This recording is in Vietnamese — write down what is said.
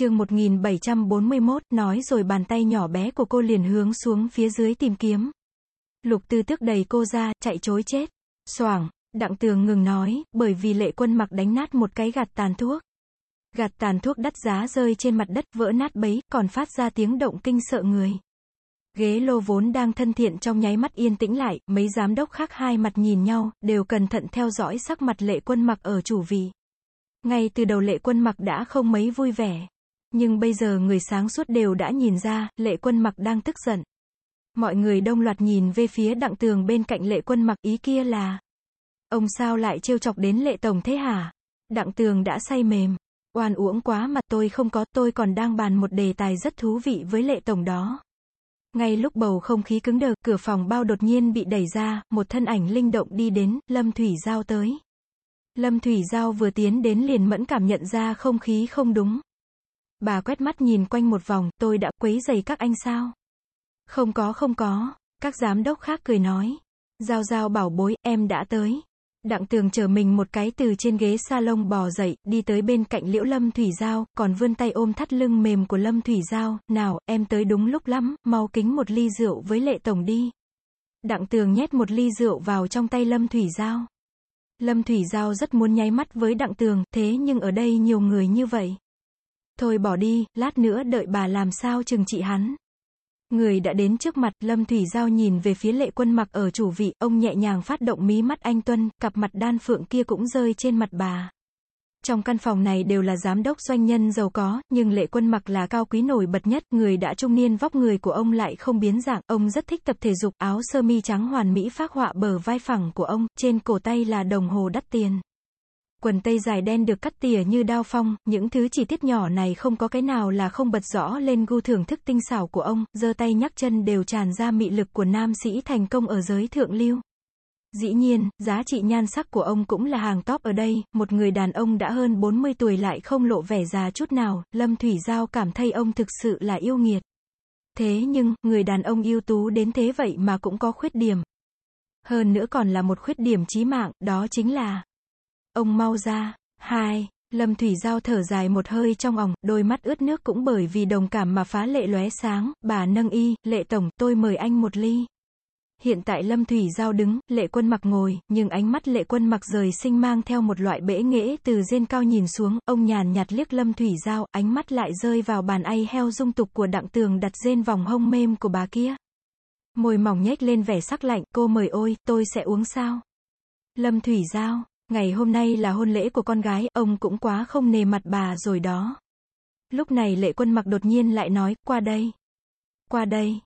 chương 1741, nói rồi bàn tay nhỏ bé của cô liền hướng xuống phía dưới tìm kiếm. Lục tư tức đầy cô ra, chạy chối chết. Soảng, đặng tường ngừng nói, bởi vì lệ quân mặc đánh nát một cái gạt tàn thuốc. Gạt tàn thuốc đắt giá rơi trên mặt đất vỡ nát bấy, còn phát ra tiếng động kinh sợ người. Ghế lô vốn đang thân thiện trong nháy mắt yên tĩnh lại, mấy giám đốc khác hai mặt nhìn nhau, đều cẩn thận theo dõi sắc mặt lệ quân mặc ở chủ vị. Ngay từ đầu lệ quân mặc đã không mấy vui vẻ. Nhưng bây giờ người sáng suốt đều đã nhìn ra, lệ quân mặc đang tức giận. Mọi người đông loạt nhìn về phía đặng tường bên cạnh lệ quân mặc ý kia là. Ông sao lại trêu chọc đến lệ tổng thế hả? Đặng tường đã say mềm. Oan uổng quá mà tôi không có, tôi còn đang bàn một đề tài rất thú vị với lệ tổng đó. Ngay lúc bầu không khí cứng đờ, cửa phòng bao đột nhiên bị đẩy ra, một thân ảnh linh động đi đến, Lâm Thủy Giao tới. Lâm Thủy Giao vừa tiến đến liền mẫn cảm nhận ra không khí không đúng. Bà quét mắt nhìn quanh một vòng, tôi đã quấy giày các anh sao? Không có không có, các giám đốc khác cười nói. Giao giao bảo bối, em đã tới. Đặng tường chờ mình một cái từ trên ghế salon bò dậy, đi tới bên cạnh liễu Lâm Thủy Giao, còn vươn tay ôm thắt lưng mềm của Lâm Thủy Giao, nào, em tới đúng lúc lắm, mau kính một ly rượu với lệ tổng đi. Đặng tường nhét một ly rượu vào trong tay Lâm Thủy Giao. Lâm Thủy Giao rất muốn nháy mắt với đặng tường, thế nhưng ở đây nhiều người như vậy. Thôi bỏ đi, lát nữa đợi bà làm sao chừng trị hắn. Người đã đến trước mặt, Lâm Thủy Giao nhìn về phía lệ quân mặc ở chủ vị, ông nhẹ nhàng phát động mí mắt anh Tuân, cặp mặt đan phượng kia cũng rơi trên mặt bà. Trong căn phòng này đều là giám đốc doanh nhân giàu có, nhưng lệ quân mặc là cao quý nổi bật nhất, người đã trung niên vóc người của ông lại không biến dạng, ông rất thích tập thể dục, áo sơ mi trắng hoàn mỹ phác họa bờ vai phẳng của ông, trên cổ tay là đồng hồ đắt tiền. Quần tây dài đen được cắt tỉa như đao phong, những thứ chi tiết nhỏ này không có cái nào là không bật rõ lên gu thưởng thức tinh xảo của ông, giơ tay nhắc chân đều tràn ra mị lực của nam sĩ thành công ở giới thượng lưu. Dĩ nhiên, giá trị nhan sắc của ông cũng là hàng top ở đây, một người đàn ông đã hơn 40 tuổi lại không lộ vẻ già chút nào, Lâm Thủy Giao cảm thấy ông thực sự là yêu nghiệt. Thế nhưng, người đàn ông ưu tú đến thế vậy mà cũng có khuyết điểm. Hơn nữa còn là một khuyết điểm chí mạng, đó chính là Ông mau ra. Hai. Lâm Thủy Giao thở dài một hơi trong ỏng, đôi mắt ướt nước cũng bởi vì đồng cảm mà phá lệ lóe sáng, bà nâng y, lệ tổng, tôi mời anh một ly. Hiện tại Lâm Thủy Giao đứng, lệ quân mặc ngồi, nhưng ánh mắt lệ quân mặc rời sinh mang theo một loại bể nghễ từ trên cao nhìn xuống, ông nhàn nhạt liếc Lâm Thủy Giao, ánh mắt lại rơi vào bàn ay heo dung tục của đặng tường đặt trên vòng hông mềm của bà kia. Môi mỏng nhếch lên vẻ sắc lạnh, cô mời ôi, tôi sẽ uống sao? Lâm Thủy Giao, Ngày hôm nay là hôn lễ của con gái, ông cũng quá không nề mặt bà rồi đó. Lúc này lệ quân mặc đột nhiên lại nói, qua đây. Qua đây.